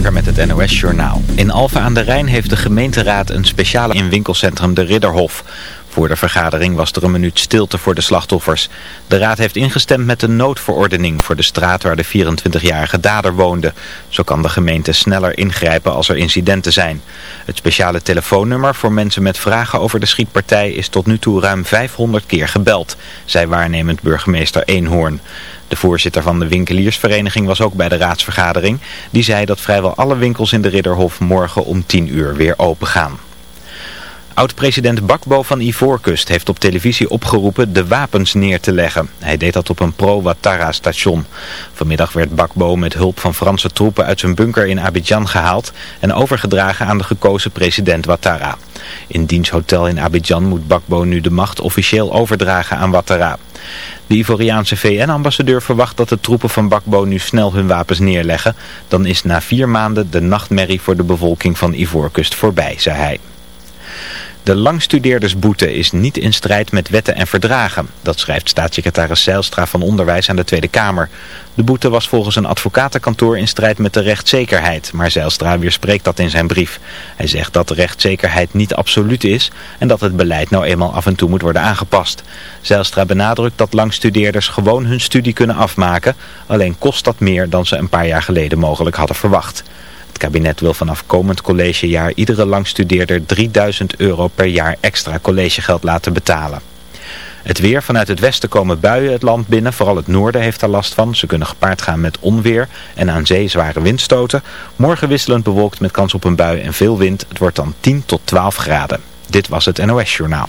Met het NOS Journaal. In Alphen aan de Rijn heeft de gemeenteraad een speciale in winkelcentrum De Ridderhof. Voor de vergadering was er een minuut stilte voor de slachtoffers. De raad heeft ingestemd met de noodverordening voor de straat waar de 24-jarige dader woonde. Zo kan de gemeente sneller ingrijpen als er incidenten zijn. Het speciale telefoonnummer voor mensen met vragen over de schietpartij is tot nu toe ruim 500 keer gebeld, zei waarnemend burgemeester Eenhoorn. De voorzitter van de winkeliersvereniging was ook bij de raadsvergadering. Die zei dat vrijwel alle winkels in de Ridderhof morgen om 10 uur weer open gaan. Oud-president Bakbo van Ivoorkust heeft op televisie opgeroepen de wapens neer te leggen. Hij deed dat op een pro-Ouattara station. Vanmiddag werd Bakbo met hulp van Franse troepen uit zijn bunker in Abidjan gehaald en overgedragen aan de gekozen president Ouattara. In diens hotel in Abidjan moet Bakbo nu de macht officieel overdragen aan Ouattara. De Ivoriaanse VN-ambassadeur verwacht dat de troepen van Bakbo nu snel hun wapens neerleggen. Dan is na vier maanden de nachtmerrie voor de bevolking van Ivoorkust voorbij, zei hij. De langstudeerdersboete is niet in strijd met wetten en verdragen. Dat schrijft staatssecretaris Zeilstra van Onderwijs aan de Tweede Kamer. De boete was volgens een advocatenkantoor in strijd met de rechtszekerheid. Maar Zeilstra weerspreekt dat in zijn brief. Hij zegt dat de rechtszekerheid niet absoluut is en dat het beleid nou eenmaal af en toe moet worden aangepast. Zeilstra benadrukt dat langstudeerders gewoon hun studie kunnen afmaken. Alleen kost dat meer dan ze een paar jaar geleden mogelijk hadden verwacht. Kabinet wil vanaf komend collegejaar iedere langstudeerder 3000 euro per jaar extra collegegeld laten betalen. Het weer vanuit het westen komen buien het land binnen. Vooral het noorden heeft daar last van. Ze kunnen gepaard gaan met onweer en aan zee zware windstoten. Morgen wisselend bewolkt met kans op een bui en veel wind. Het wordt dan 10 tot 12 graden. Dit was het NOS Journaal.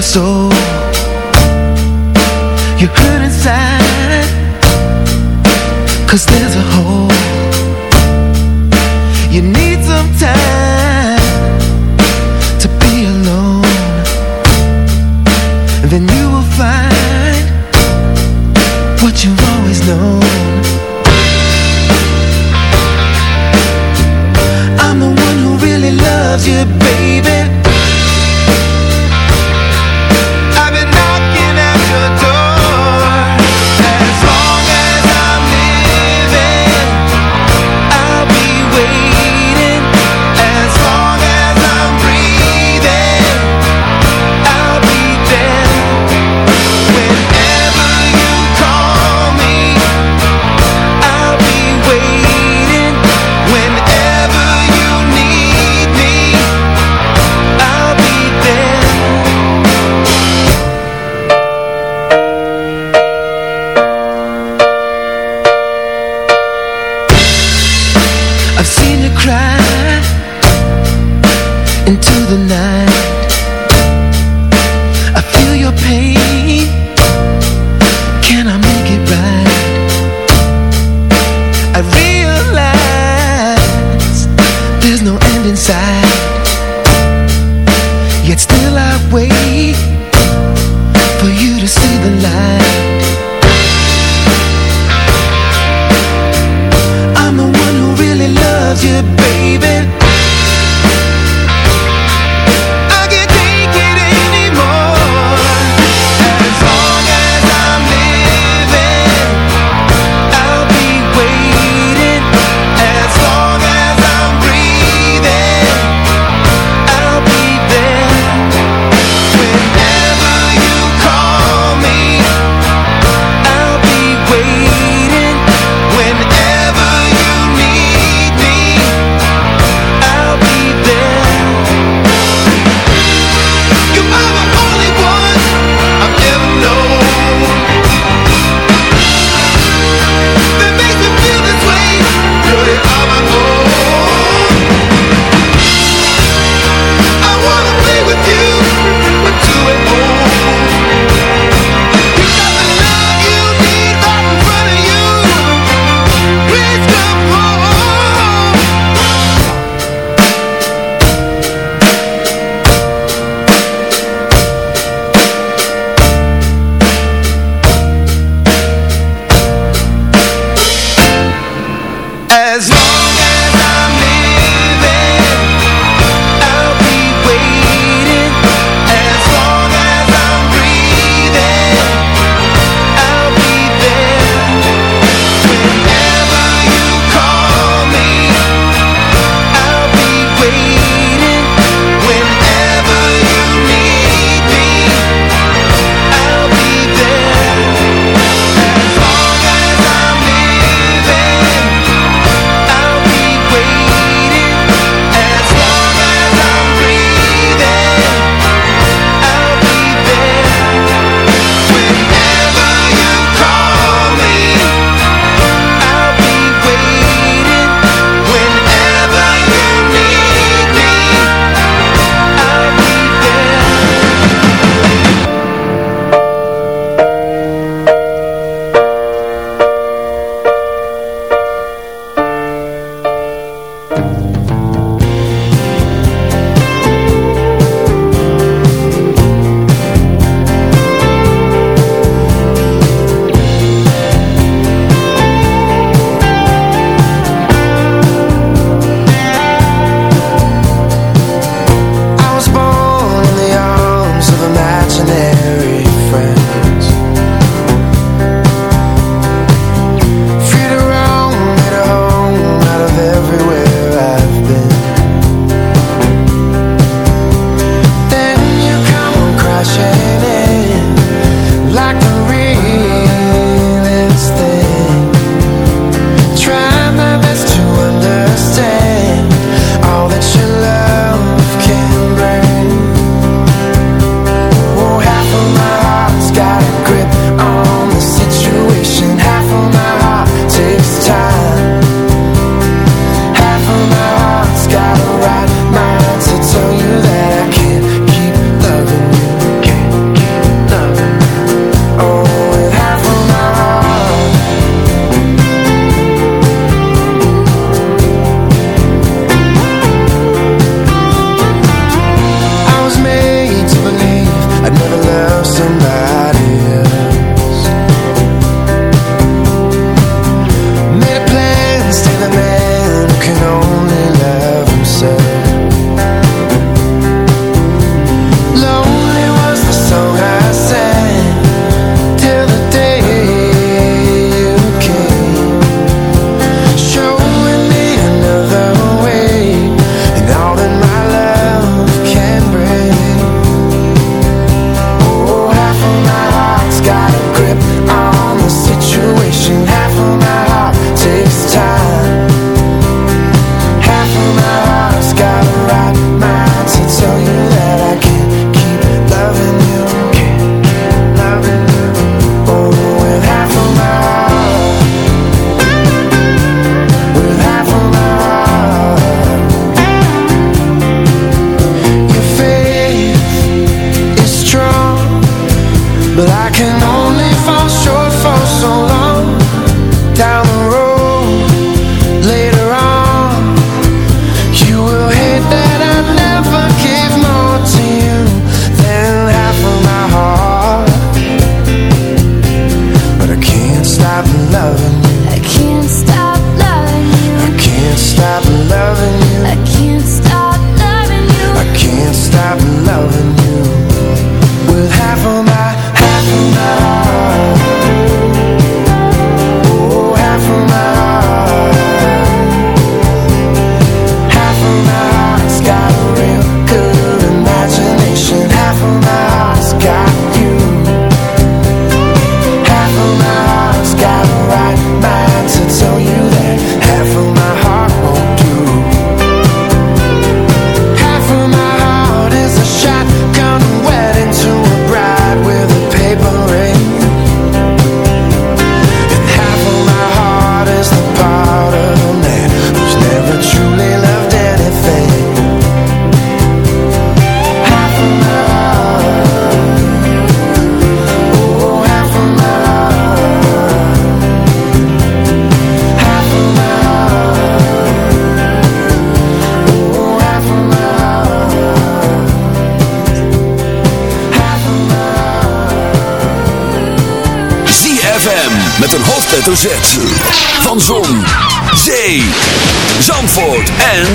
Your soul. You hurt inside Cause there's a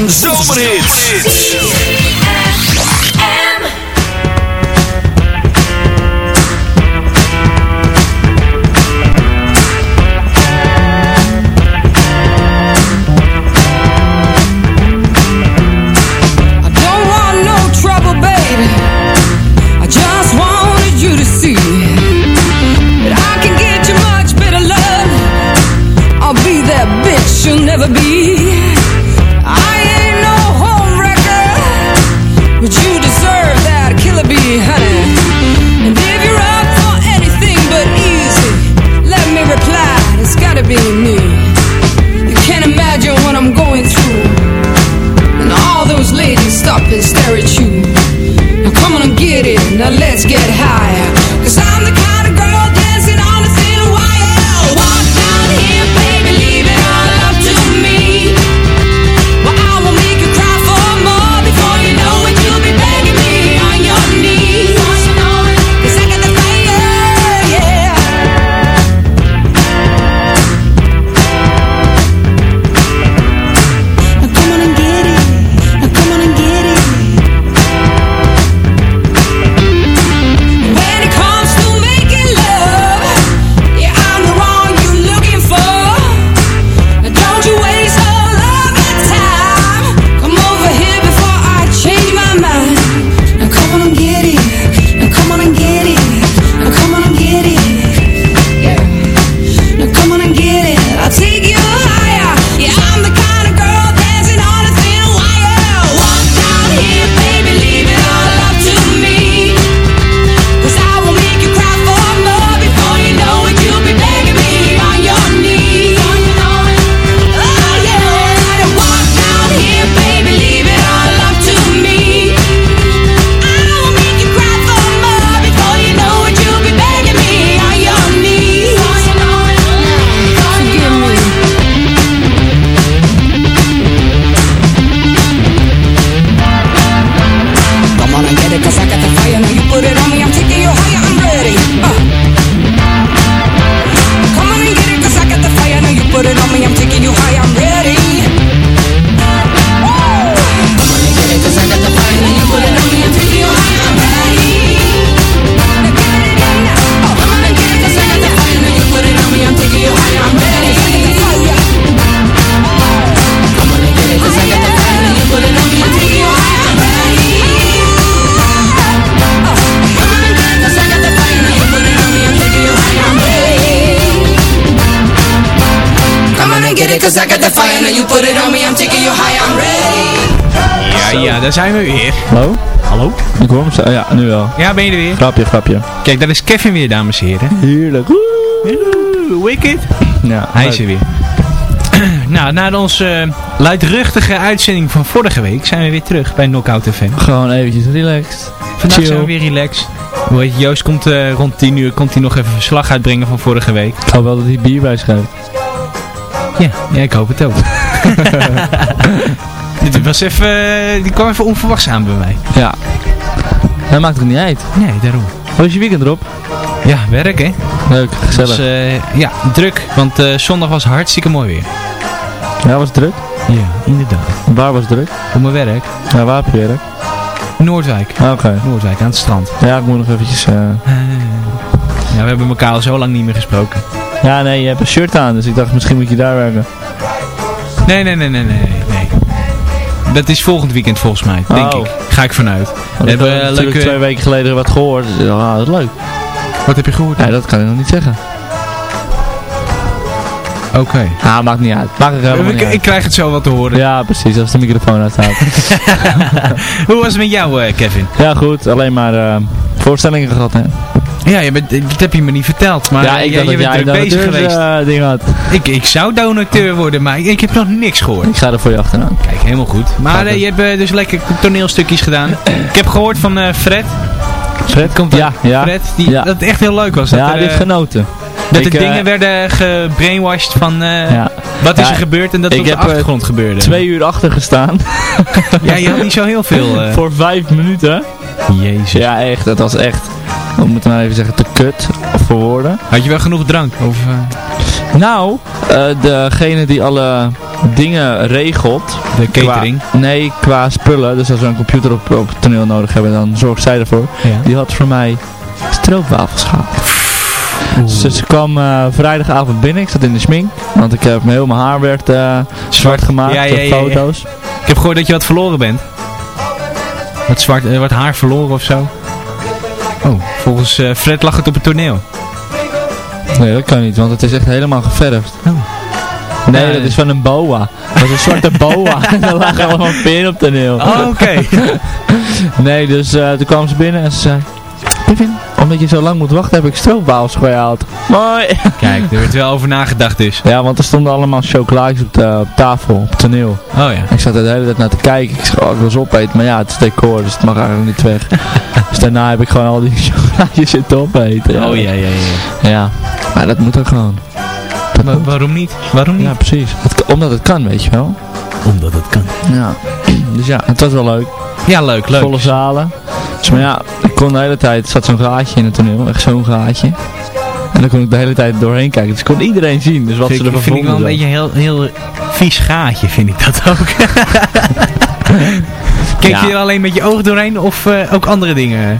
So zomerhit. you put it on me, I'm taking you high, I'm ready. Ja, ja, daar zijn we weer. Hallo? Hallo? Ik hoor hem. Ja, nu wel. Ja, ben je er weer? Grapje, grapje. Kijk, daar is Kevin weer, dames en heren. Heerlijk. Woe! Wicked. Ja, Hij is er weer. nou, na onze uh, luidruchtige uitzending van vorige week zijn we weer terug bij Knockout FM. Gewoon eventjes relaxed. Vandaag zijn we weer relaxed. Hoe je, Joost komt eh, rond 10 uur komt hij nog even verslag uitbrengen van vorige week. Ik wel dat hij bier bij schrijft. Ja, ja ik hoop het ook. Dit was even, eh, die kwam even onverwachts aan bij mij. Ja. Dat maakt het niet uit. Nee, daarom. Hoe is je weekend erop? Ja, werk hè. Leuk, gezellig. Dus, ja, druk. Want eh, zondag was hartstikke mooi weer. ja, was het druk? Ja, inderdaad. Waar was het druk? Op mijn werk. Ja, waar heb je werk? Noordwijk. Ah, Oké. Noordwijk, aan het strand. Ja, ik moet nog eventjes... Ja, we hebben elkaar al zo lang niet meer gesproken. Ja, nee, je hebt een shirt aan, dus ik dacht misschien moet je daar werken. Nee, nee, nee, nee, nee, nee. Dat is volgend weekend volgens mij, denk Oh. ik. Ga ik vanuit. Want ik hebben heb eh, natuurlijk leuke- twee weken geleden wat gehoord. Dus, ah, dat is leuk. Wat heb je gehoord? Ja, dat kan ik nog niet zeggen. Oké. Ah, maakt niet uit. Maakt Ik, niet ik krijg het zo wel te horen. Ja, precies, als de microfoon uitstaat. Hoe was het met jou, eh, Kevin? ja, goed. Alleen maar eh, voorstellingen gehad, hè. Ja, je bent, dat heb je me niet verteld. Maar ja, eh, ik je bent druk bezig geweest. uh, ding had. Ik, ik zou donateur worden, maar ik, ik heb nog niks gehoord. Ik ga er voor je achteraan. Kijk, helemaal goed. Maar eh, je hebt eh, dus lekker toneelstukjes gedaan. ik heb gehoord van eh, Fred. Fred? Komt ja, ja. Fred, die, Ja. dat het echt heel leuk was. Dat ja, er, eh, genoten. dat de eh, dingen werden gebrainwashed van eh, Ja. wat is er gebeurd en dat het op de heb, eh, achtergrond gebeurde. Twee uur achter gestaan. Ja, je had niet zo heel veel. eh. voor vijf minuten. Jezus. Ja, echt. Dat was echt, we moeten maar even zeggen, te kut voor woorden. Had je wel genoeg drank? Of, eh, Nou, eh, degene die alle dingen regelt. de catering? Qua, nee, qua spullen. Dus als we een computer op, op het toneel nodig hebben, dan zorgt zij ervoor. Ja. Die had voor mij stroopwafels gehaald. Dus ze kwam eh, vrijdagavond binnen. Ik zat in de smink. Want ik heb heel mijn haar werd zwart gemaakt Ja, ja, ja, foto's. Ik heb gehoord dat je wat verloren bent. Wat, zwart, wat haar verloren of zo. Oh, volgens eh, Fred lag het op het toneel. Nee, dat kan niet, want het is echt helemaal geverfd. Oh. Nee, dat ja. is van een boa. Dat was een zwarte boa. en er lagen allemaal pin op toneel. Oh, oké. Nee, dus eh, toen kwam ze binnen en ze zei... Kevin, omdat je zo lang moet wachten heb ik stroopwafels gehaald. Mooi! Kijk, er werd wel over nagedacht dus. Ja, want er stonden allemaal chocolaatjes op, de, op tafel, op het toneel. Oh ja. Ik zat er de hele tijd naar te kijken. Ik zei, oh, ik wil ze opeten. Maar ja, het is decor, dus het mag eigenlijk niet weg. dus daarna heb ik gewoon al die chocolaatjes zitten opeten. Oh ja, ja, ja. Ja, maar dat moet ook gewoon. Dat moet. waarom niet? Waarom niet? Ja, precies. Het omdat het kan, weet je wel. Omdat het kan. Ja. Dus ja, het was wel leuk. Ja, leuk, leuk. Volle zalen. Dus maar ja, ik kon de hele tijd, er zat zo'n gaatje in het toneel, echt zo'n gaatje. En dan kon ik de hele tijd doorheen kijken. Dus ik kon iedereen zien, dus wat vind ze ik, ervan vind ik wel een vonden. beetje een heel, heel vies gaatje, vind ik dat ook. Keek Ja. je er alleen met je oog doorheen of eh, ook andere dingen?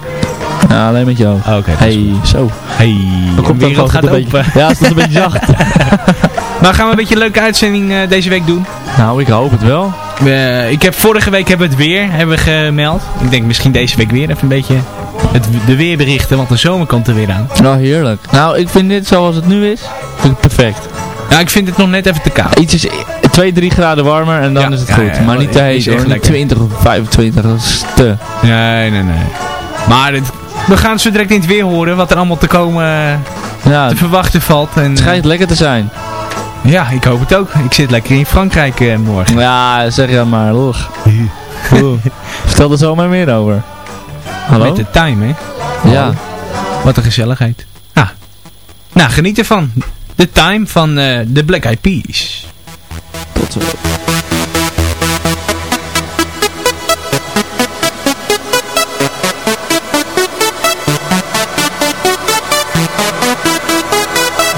Ja, alleen met jou. Oké. Hey, zo. Hey, komt gewoon gaat een open. beetje, ja, het is een beetje zacht. Maar gaan we een beetje een leuke uitzending eh, deze week doen? nou, ik hoop het wel. Eh, ik heb vorige week hebben we het weer hebben we gemeld. Ik denk misschien deze week weer even een beetje het, de weerberichten, want de zomer komt er weer aan. Nou, heerlijk. Nou, ik vind dit zoals het nu is, vind ik perfect. Ja, ik vind het nog net even te koud. Iets is 2, 3 graden warmer en dan Ja, is het ja, goed. ja, maar niet te heet hoor. Niet lekker. 20 of 25, dat is te. Nee, nee, nee. Maar het- we gaan zo direct in het weer horen wat er allemaal te komen, eh, Ja, te het verwachten valt. En, schijnt lekker te zijn. Ja, ik hoop het ook. Ik zit lekker in Frankrijk eh, morgen. Ja, zeg je maar. Oeg. Oeh. Vertel er zo maar meer over. Hallo? Met de time, hè. Ja. Wat een gezelligheid. Ah. Nou, geniet ervan. De time van eh, de Black Eyed Peas. Tot zo.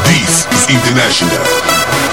This is International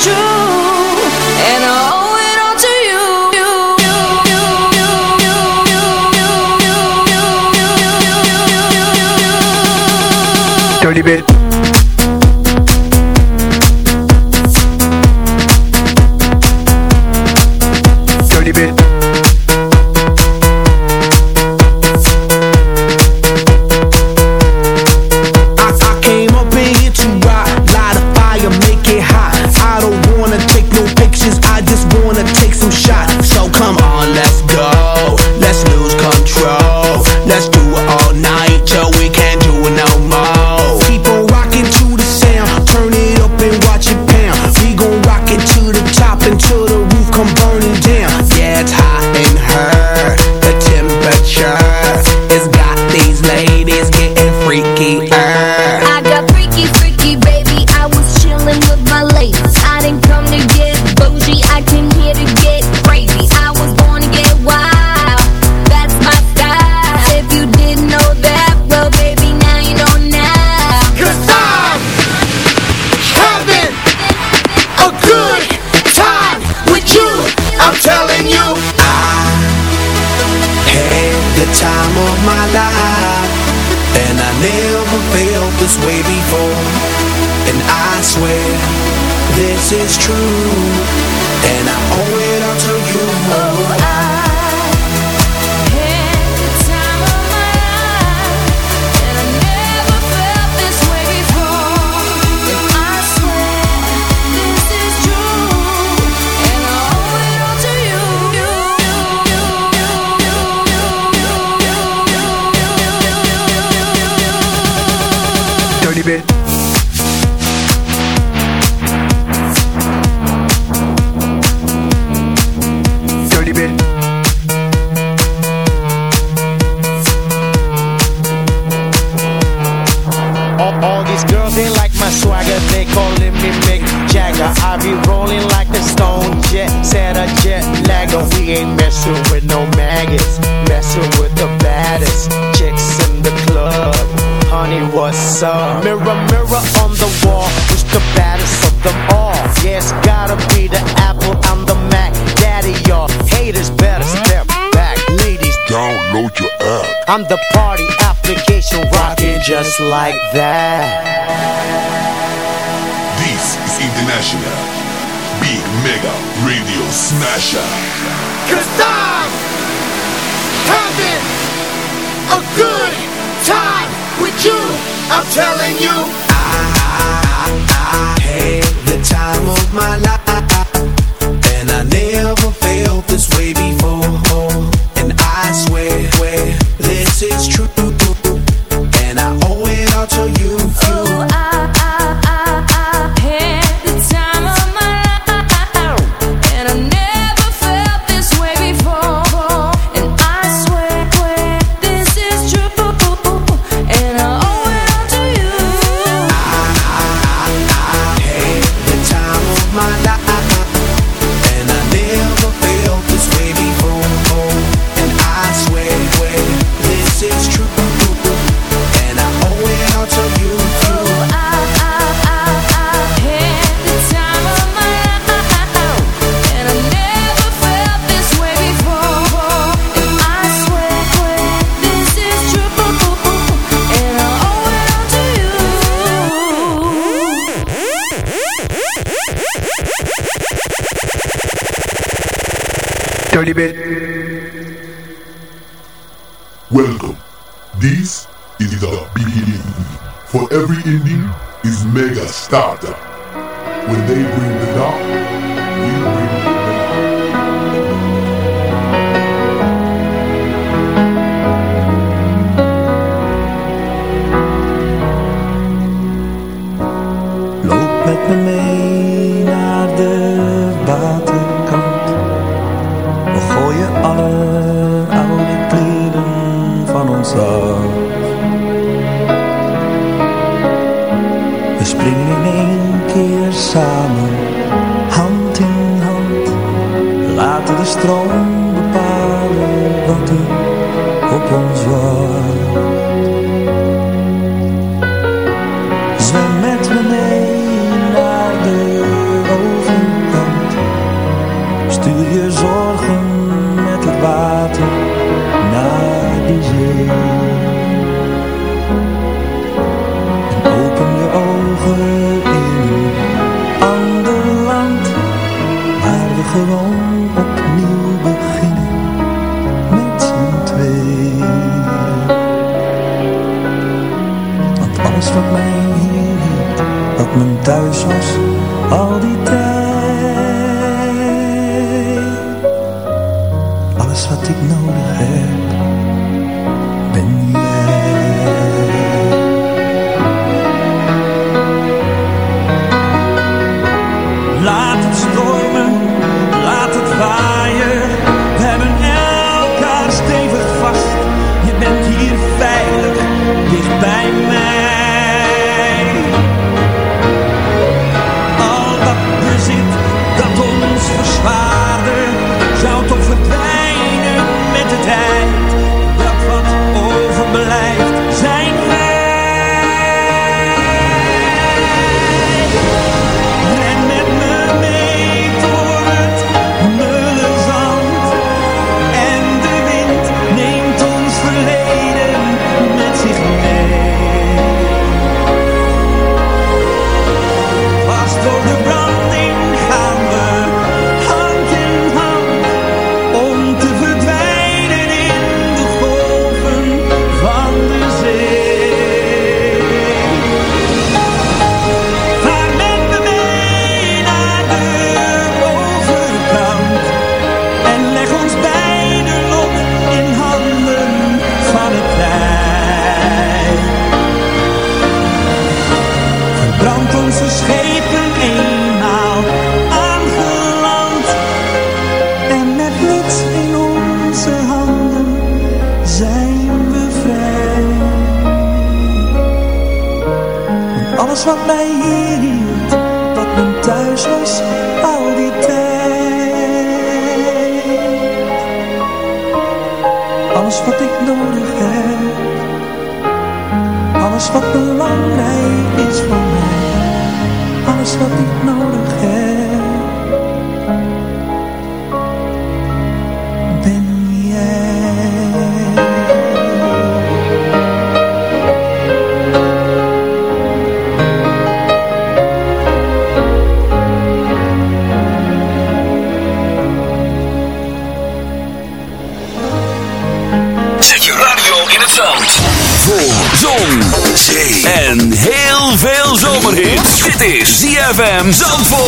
true, I'm the party application rocking just like that. This is International Big Mega Radio Smasher. Cause I'm having a good time with you. I'm telling you. I, I, I had the time of my life. And I never felt this way before. And I swear, swear it's true. bring the dark, you bring the light.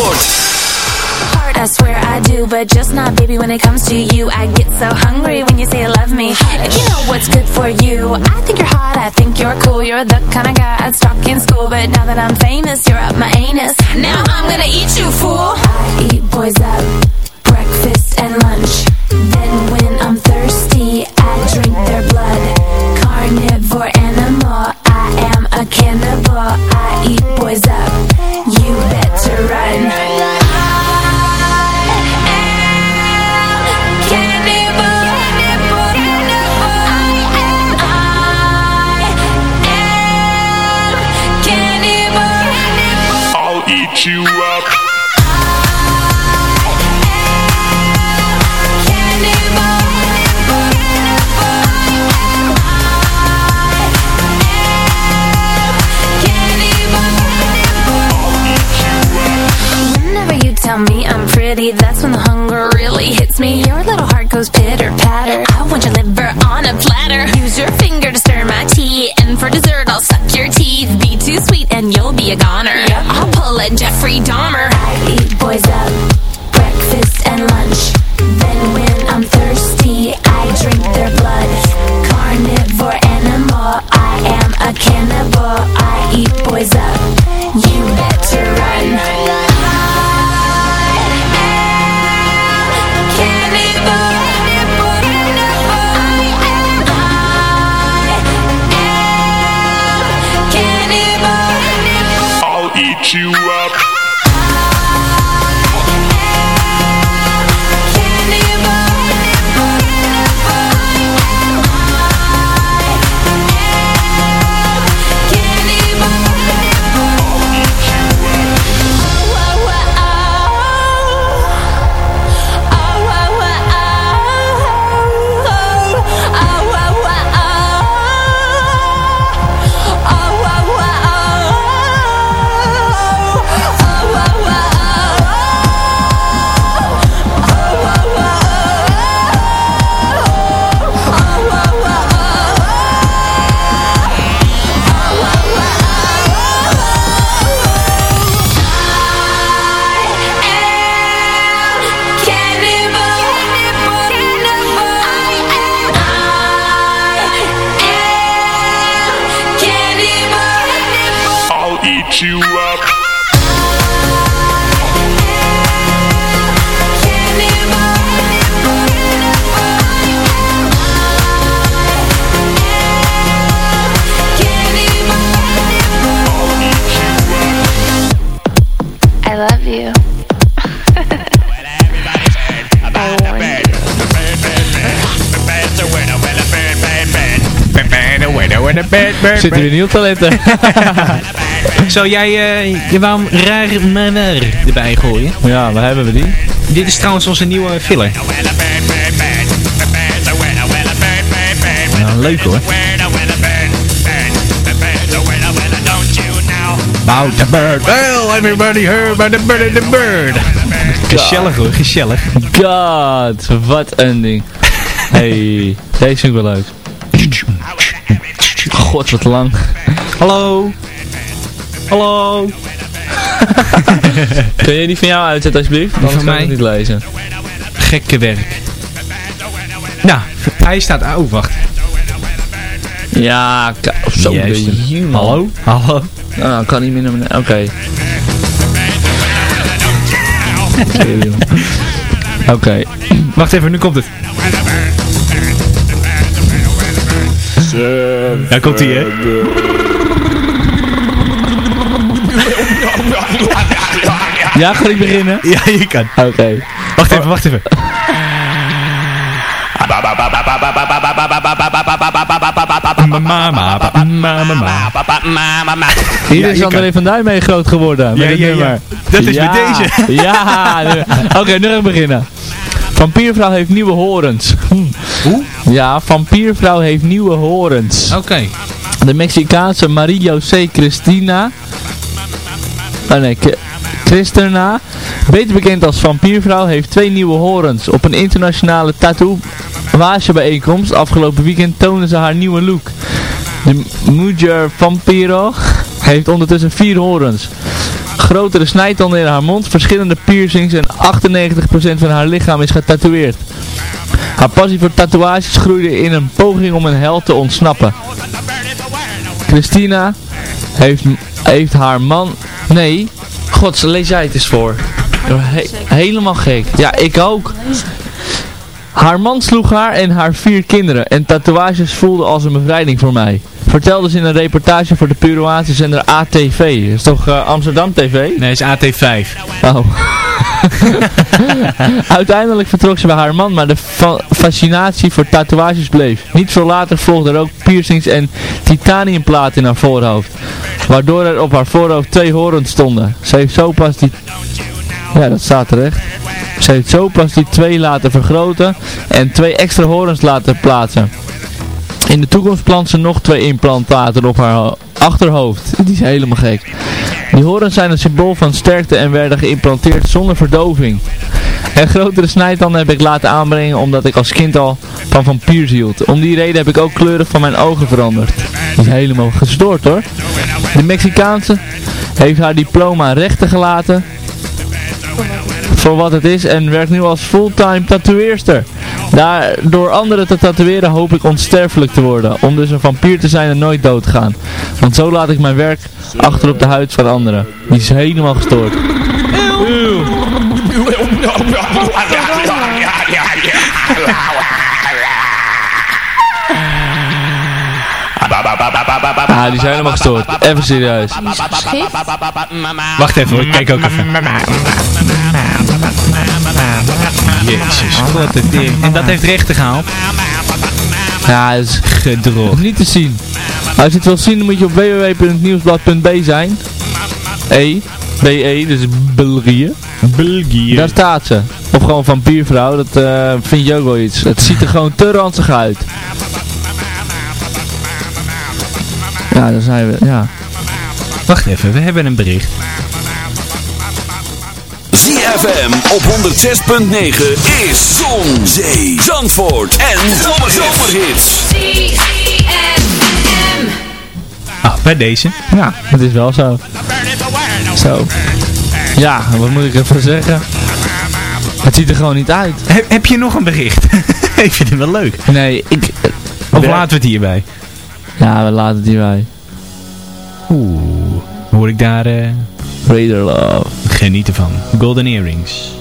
Zandvoort. I swear I do, but just not, baby, when it comes to you. I get so hungry when you say you love me. If you know what's good for you, I think you're hot, I think you're cool. You're the kind of guy I'd stalk in school, but now that I'm famous, you're up my anus. Now I'm gonna eat you, fool. I eat boys up, breakfast and lunch. Then when I'm thirsty, I drink their blood. Carnivore animal, I am a cannibal. I eat boys up, Ryan. Zitten weer nieuw talenten. Zou jij uh, je wou hem raar maar erbij gooien? ja, waar hebben we die? Dit is trouwens onze nieuwe filler. Leuk hoor. About the bird. Well, everybody heard about the bird and the bird. Gezellig hoor, gezellig. God, wat een ding. Hey, deze vind ik wel leuk. God, wat lang. Hallo. Hallo. Kun je die van jou uitzetten alsjeblieft? Van kan ik mij? het niet lezen. Gekke werk. Nou, hij staat... Oh, wacht. Ja, ka- zo man. Hallo? Hallo? Ah, kan niet meer naar beneden. Oké. Oké. Wacht even, nu komt het. Daar komt hij, hè? Ja, ga ik beginnen? Ja, je kan. Oké. Wacht even, wacht even. Hier Ja, is André van Duin mee groot geworden. Met Ja, ja, ja. nummer. Dat is Ja, met deze. Ja. Oké, nu ga ik beginnen. Vampiervrouw heeft nieuwe horens. Hoe? Ja, vampiervrouw heeft nieuwe horens. Oké. De Mexicaanse Maria José Cristina. Oh nee, Christina. Beter bekend als vampiervrouw, heeft twee nieuwe horens. Op een internationale tatoeagebijeenkomst afgelopen weekend toonde ze haar nieuwe look. De Mujer Vampiro heeft ondertussen vier horens. Grotere snijtanden in haar mond, verschillende piercings en 98% van haar lichaam is getatoeëerd. Haar passie voor tatoeages groeide in een poging om een held te ontsnappen. Christina heeft, heeft haar man... Nee, gods, lees jij het eens voor. He- helemaal gek. Ja, ik ook. Haar man sloeg haar en haar vier kinderen en tatoeages voelden als een bevrijding voor mij. Vertelde ze in een reportage voor de Peruaanse zender ATV. Dat is toch eh, Amsterdam TV? Nee, is AT5. Oh. Uiteindelijk vertrok ze bij haar man, maar de fa- fascinatie voor tatoeages bleef. Niet veel later volgden er ook piercings en titaniumplaten in haar voorhoofd. Waardoor er op haar voorhoofd twee horens stonden. Ze heeft zo pas die... Ja, dat staat terecht. Ze heeft zo pas die twee laten vergroten en twee extra horens laten plaatsen. In de toekomst plant ze nog twee implantaten op haar ho- achterhoofd. Die is helemaal gek. Die horens zijn een symbool van sterkte en werden geïmplanteerd zonder verdoving. En grotere snijtanden heb ik laten aanbrengen omdat ik als kind al van vampiers hield. Om die reden heb ik ook kleuren van mijn ogen veranderd. Die is helemaal gestoord hoor. De Mexicaanse heeft haar diploma rechten gelaten voor wat het is en werkt nu als fulltime tatoeëerster. Daar, door anderen te tatoeëren hoop ik onsterfelijk te worden. Om dus een vampier te zijn en nooit dood te gaan. Want zo laat ik mijn werk achter op de huid van anderen. Die is helemaal gestoord. Eeuw. Ah, die zijn helemaal gestoord. Even serieus. Wacht even hoor, ik kijk ook even. Jezus, wat een ding. En dat heeft rechten gehaald? Ja, dat is Gedrocht. niet te zien. Als je het wil zien, dan moet je op www.nieuwsblad.b zijn. E, BE, dus België. België. Daar staat ze. Of gewoon vampiervrouw, dat eh, vind je ook wel iets. Het ziet er gewoon te ranzig uit. Ja, daar zijn we, ja. Wacht even, we hebben een bericht. ZFM op 106.9 is Zon, Zee, Zandvoort en Zomerhits. Ah, bij deze. Ja, het is wel zo. Zo. Ja, wat moet ik ervan zeggen? Het ziet er gewoon niet uit. Heb, heb je nog een bericht? ik vind het wel leuk. Nee, ik... Of Werk- laten we het hierbij? Ja, we laten het hierbij. Oeh, hoor ik daar eh, Raider Love. genieten van. Golden Earrings.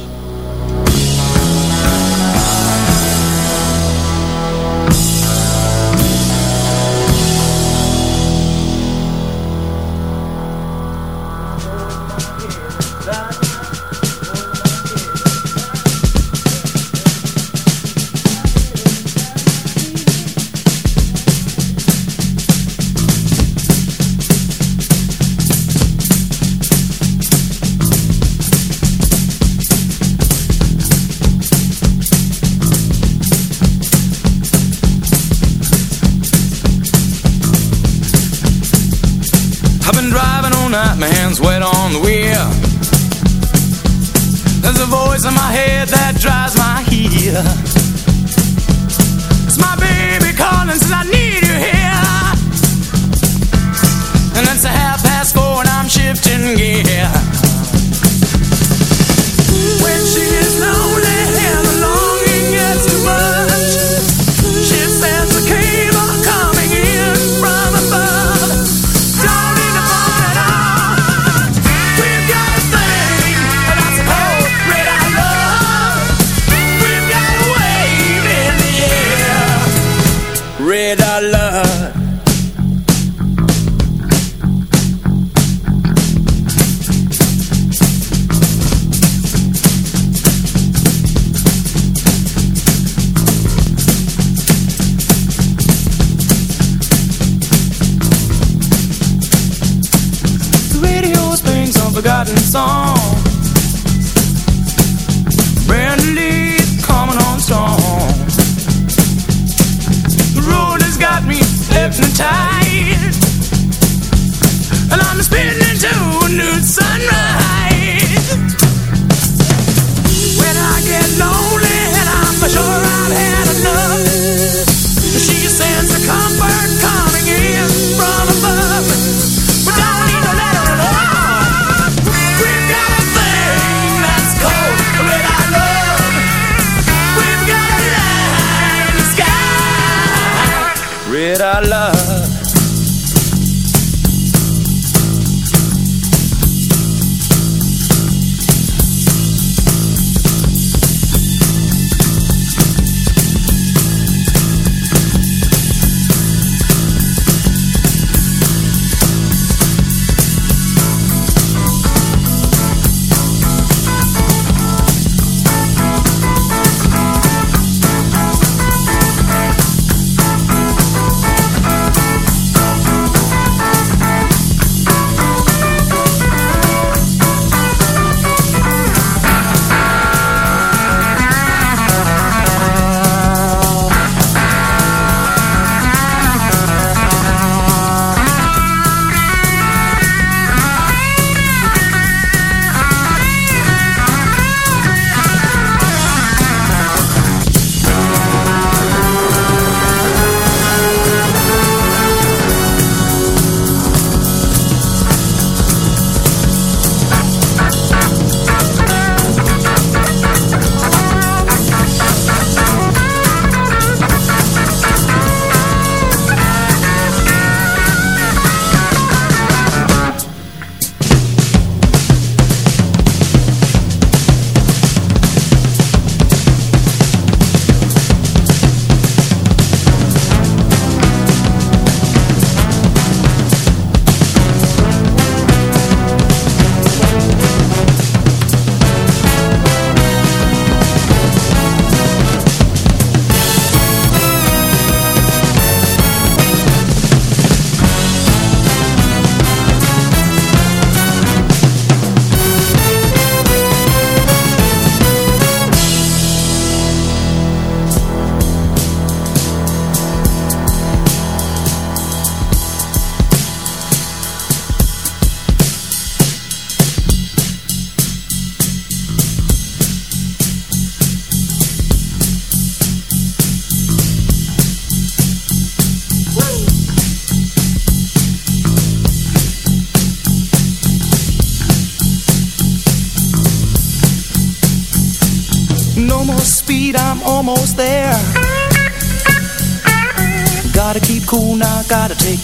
Song. Brand new coming on strong. The road has got me hypnotized. And I'm spinning into a new sunrise.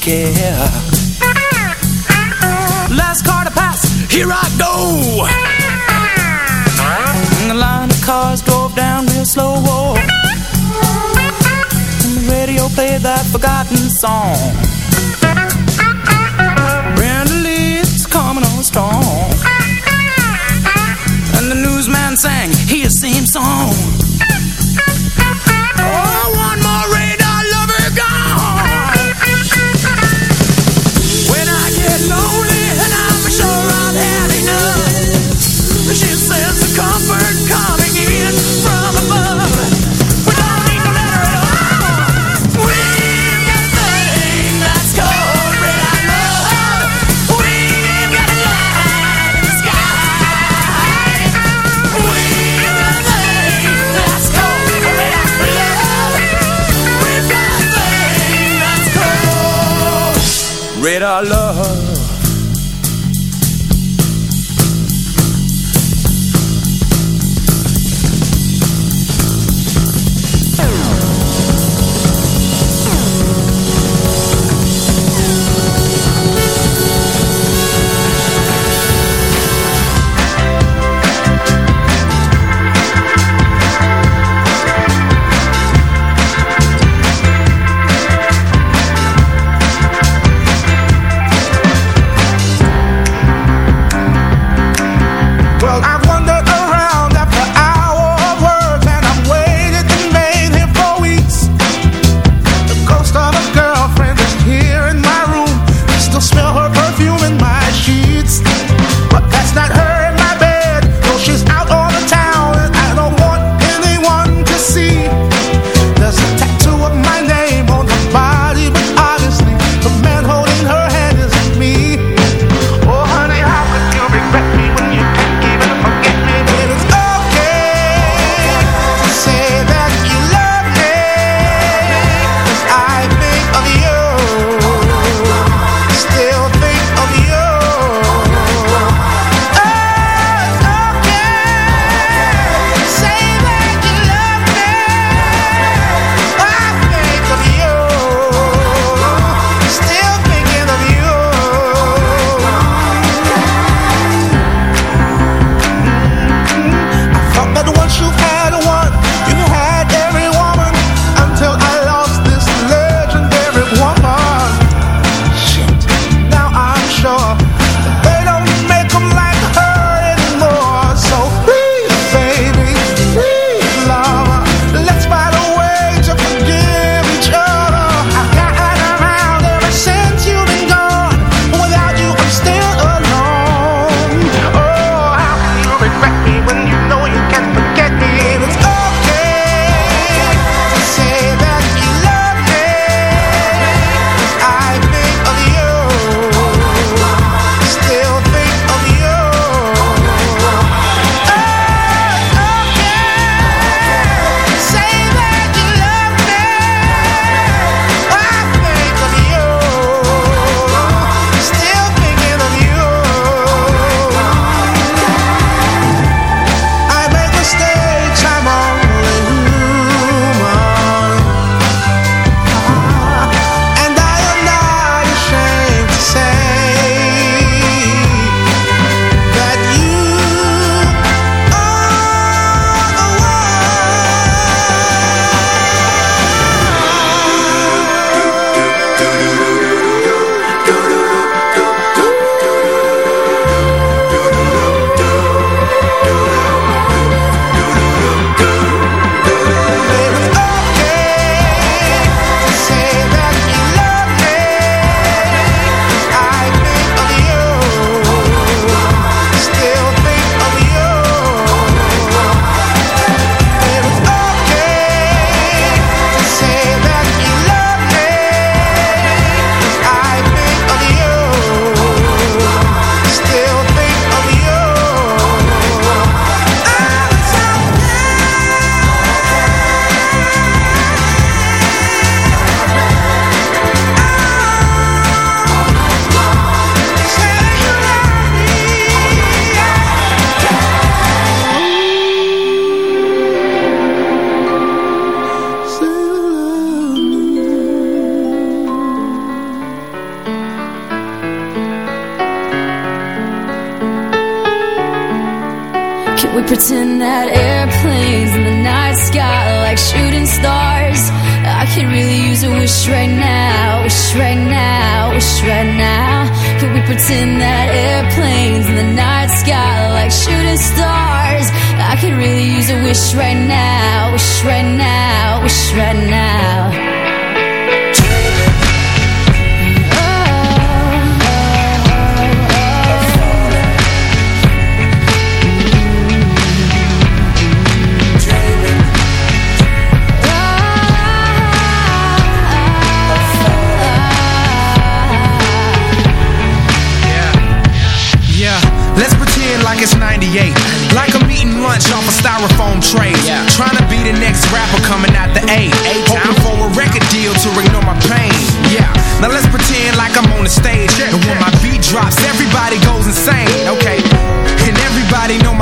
Care. Last car to pass, here I go. And the line of cars drove down real slow. And the radio played that forgotten song. Brenda Lee's coming on strong. And the newsman sang his same song. But I love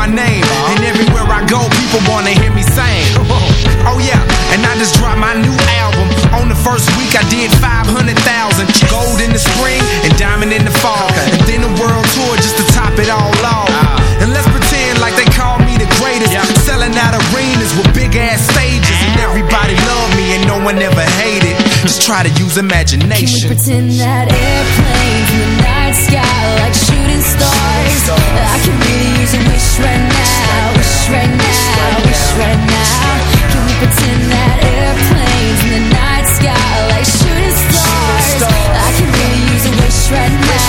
my name. And everywhere I go, people wanna hear me sing. Oh yeah, and I just dropped my new album. On the first week, I did 500,000. Gold in the spring and diamond in the fall. And then a world tour just to top it all off. Ah. And let's pretend like they call me the greatest. Selling out arenas with big ass stages. And everybody love me and no one ever hated. Just try to use imagination. Can we imagination. pretend that airplanes in the night sky like shooting stars? I could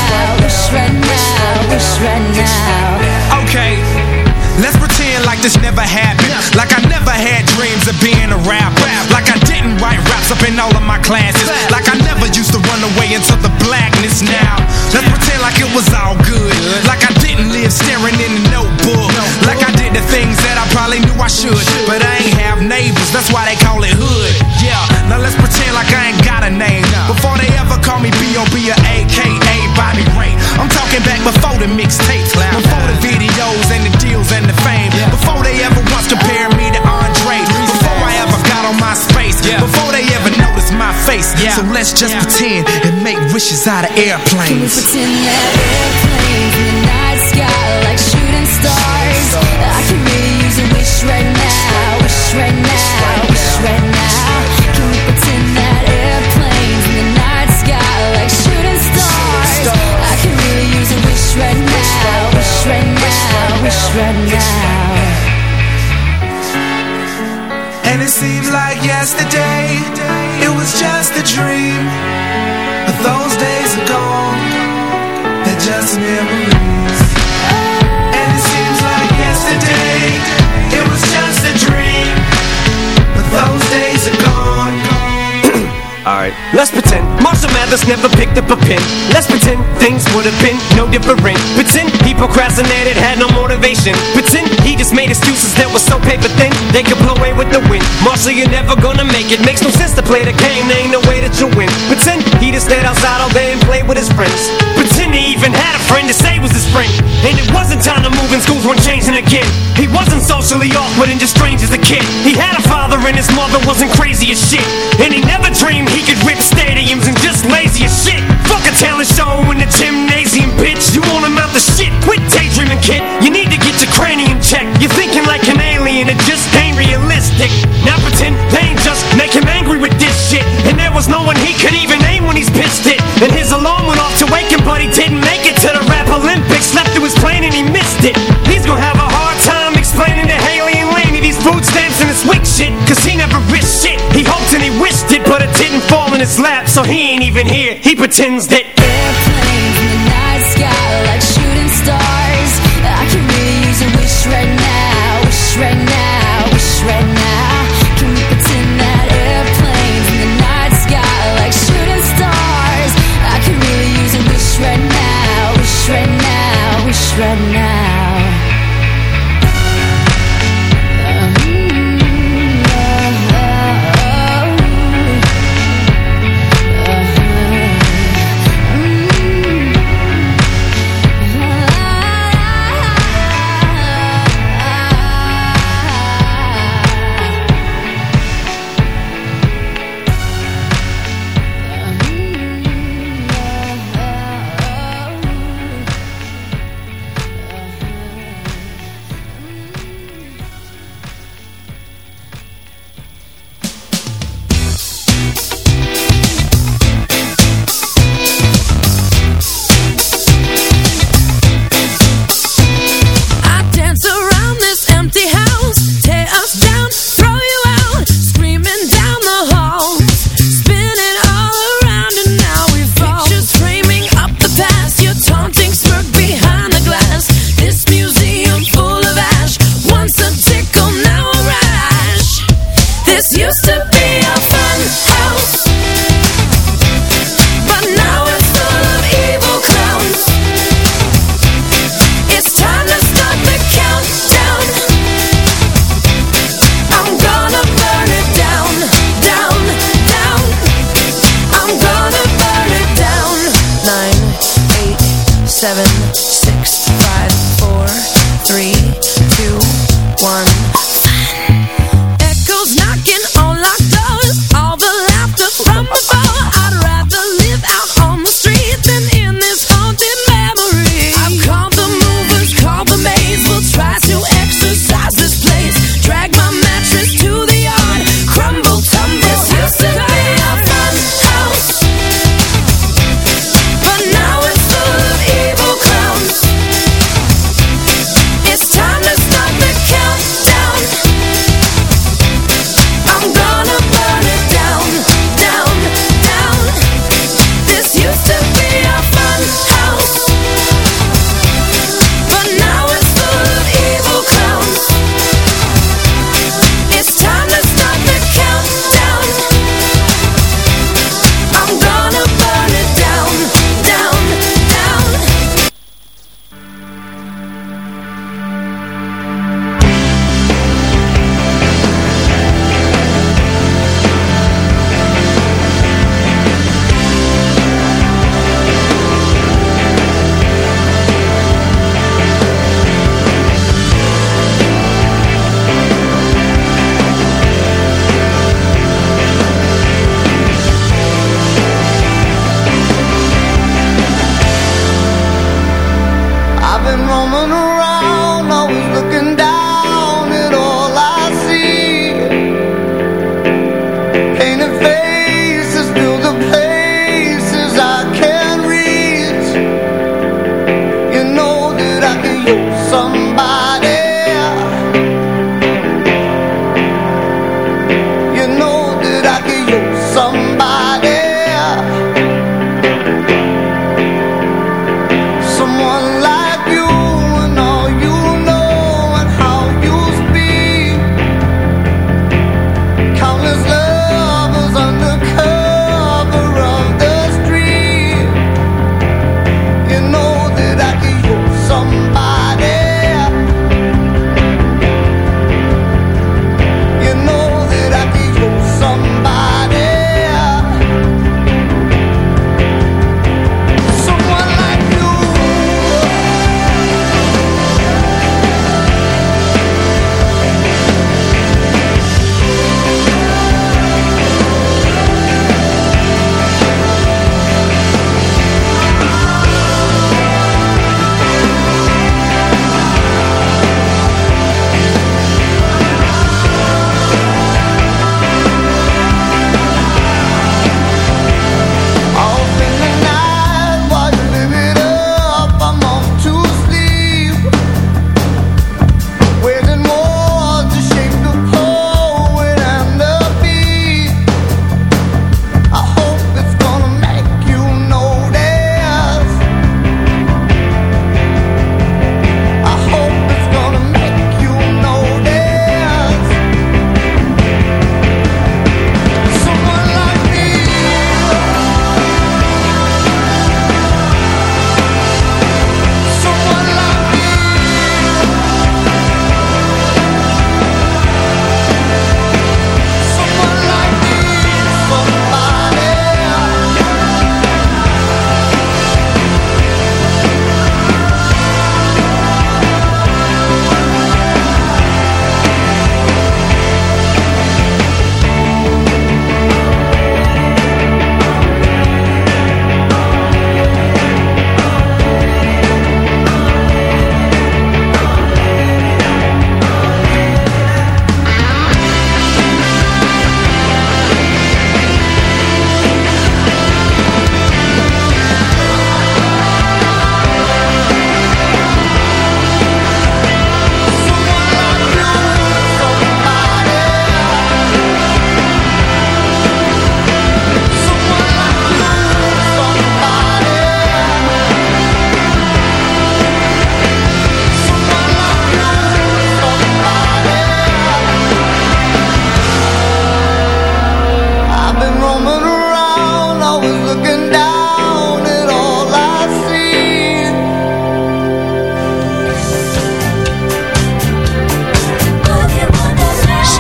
now, now. Okay, let's pretend like this never happened. Like I never had dreams of being a rapper. Like I didn't write raps up in all of my classes. Like I never used to run away into the blackness now. Let's pretend like it was all good. Like I didn't live staring in the notebook. Like I did the things that I probably knew I should. But I ain't have neighbors, that's why they call it hood. Yeah, now let's pretend like I ain't got a name. Before they ever call me B.O.B. or A.K.A. Bobby Ray. I'm talking back before the mixtapes. Before the videos and the deals and the fame. Before they ever once compared me to Andre. Before I ever got on my space. Before they ever noticed my face. So let's just pretend and make wishes out of Can we pretend that airplanes in the night sky like shooting stars? I could really use a wish right now, wish right now, wish right now. Can we pretend Could really wish right now, wish right now, wish right now. And it seems like yesterday It was just a dream. But those days are gone. They're just memories let's pretend. Marshall Mathers never picked up a pen. Let's pretend things would have been no different. Pretend he procrastinated, had no motivation. Pretend he just made excuses that were so paper thin They could blow away with the wind. Marshall, you're never gonna make it. Makes no sense to play the game, there ain't no way that you win. Pretend he just stayed outside all day and played with his friends. Pretend he even had a friend to say was his friend. And it wasn't time to move and schools weren't changing again. He wasn't socially awkward and just strange as a kid. He had a father and his mother wasn't crazy as shit. And he never dreamed he could rip stadiums and just lazy as shit. Fuck a talent show in the gymnasium, bitch. You want him out the shit, quit daydreaming, kid. You need to get your cranium checked. You're thinking like an alien, it just ain't realistic. Now pretend they ain't just make him angry with this shit. And there was no one he could even aim when he's pissed it. And his alarm went off to wake him, but he didn't make it to the rap Olympics. Slept through his plane and he missed it his lap So he ain't even here, he pretends that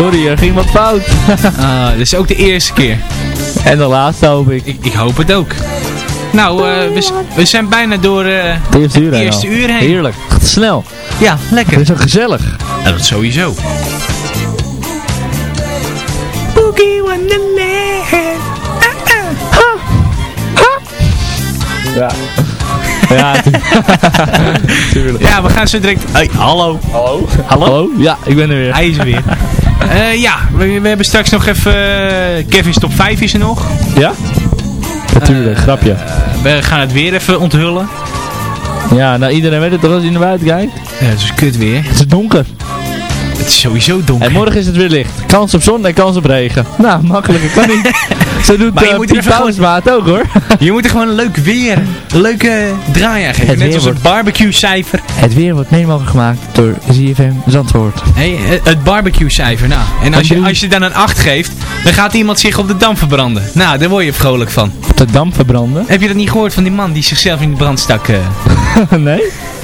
Sorry, er ging wat fout. Ah, dat is ook de eerste keer. en de laatste hoop ik. Ik, ik hoop het ook. Nou, eh, we, zijn bijna door eh Het eerste uur eerste uur heen. Heerlijk. Gaat snel. Ja, lekker. Het is ook gezellig. Ja, dat sowieso. Boogie Wonderland. Ja. Ja, tuurlijk. Ja, we gaan zo direct... Hey, hallo. Hallo? Hallo? Ja, ik ben er weer. Hij is er weer. Eh, ja, we, we hebben straks nog even... eh, Kevin's top 5 is er nog. Ja? Natuurlijk, grapje. Eh, we gaan het weer even onthullen. Ja, nou iedereen weet het toch als je naar buiten kijkt? Ja, het is kut weer. Het is donker. Het is sowieso donker. En morgen is het weer licht. Kans op zon en kans op regen. Nou, makkelijker kan niet. Zo doet Maar je uh, moet Piet ook hoor. Je moet er gewoon een leuk weer, een leuke draai aan geven. Het Net als een wordt- barbecue cijfer. Het weer wordt mee mogelijk gemaakt door ZFM Zandvoort. Hey, eh, het barbecue cijfer, nou. En als je, als je dan een 8 geeft, dan gaat iemand zich op de dam verbranden. Nou, daar word je vrolijk van. Op de dam verbranden? Heb je dat niet gehoord van die man die zichzelf in de brand stak? eh? nee?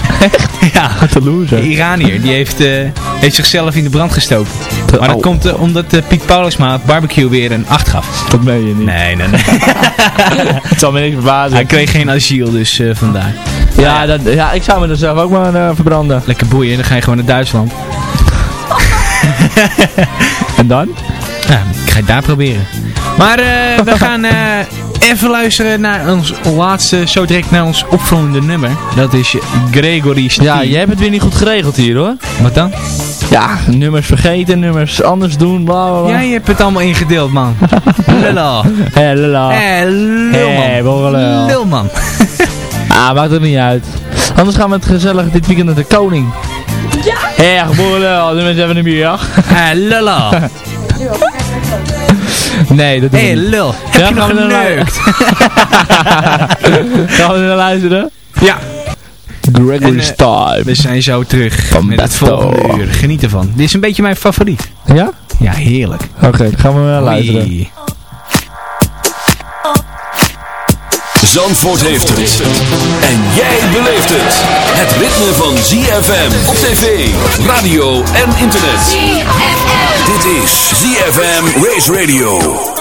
ja, Te loser. de Iranier, die heeft, eh, heeft zichzelf in de brand gestoken. Maar dat oh. komt eh, omdat eh, Piet Paulusma het barbecue weer een 8 gaf. Dat meen je niet. Nee, nee, nee. Het zal me niks verbazen. Hij kreeg geen asiel, dus eh, vandaar. Ja, dat, ja, ik zou me er zelf ook maar verbranden. Lekker boeien, dan ga je gewoon naar Duitsland. En dan? Ja, ik ga het daar proberen. Maar eh, we gaan eh, even luisteren naar ons laatste, zo direct naar ons opvallende nummer. Dat is Gregory Steel. Ja, jij hebt het weer niet goed geregeld hier hoor. Wat dan? Ja, nummers vergeten, nummers anders doen, bla bla bla. Jij hebt het allemaal ingedeeld, man. Lullo. Hé, lala. Eh, lulman. Hé, lul. Lulman. Ah, maakt het niet uit. Anders gaan we het gezellig dit weekend naar de koning. Ja! Hé, geboren, nu mensen even een bier, ja? Lullo. Nee, dat doen we niet. lul. Heb je nog gaan we naar- geneukt? Gaan we er naar luisteren? Ja. Gregory's En, eh, Time. We zijn zo terug Van met het volgende uur. Geniet ervan. Dit is een beetje mijn favoriet. Ja? Ja, heerlijk. Oké, dan gaan we naar luisteren. Oei. Zandvoort heeft het. En jij beleeft het. Het ritme van ZFM op tv, radio en internet. Dit is ZFM Race Radio.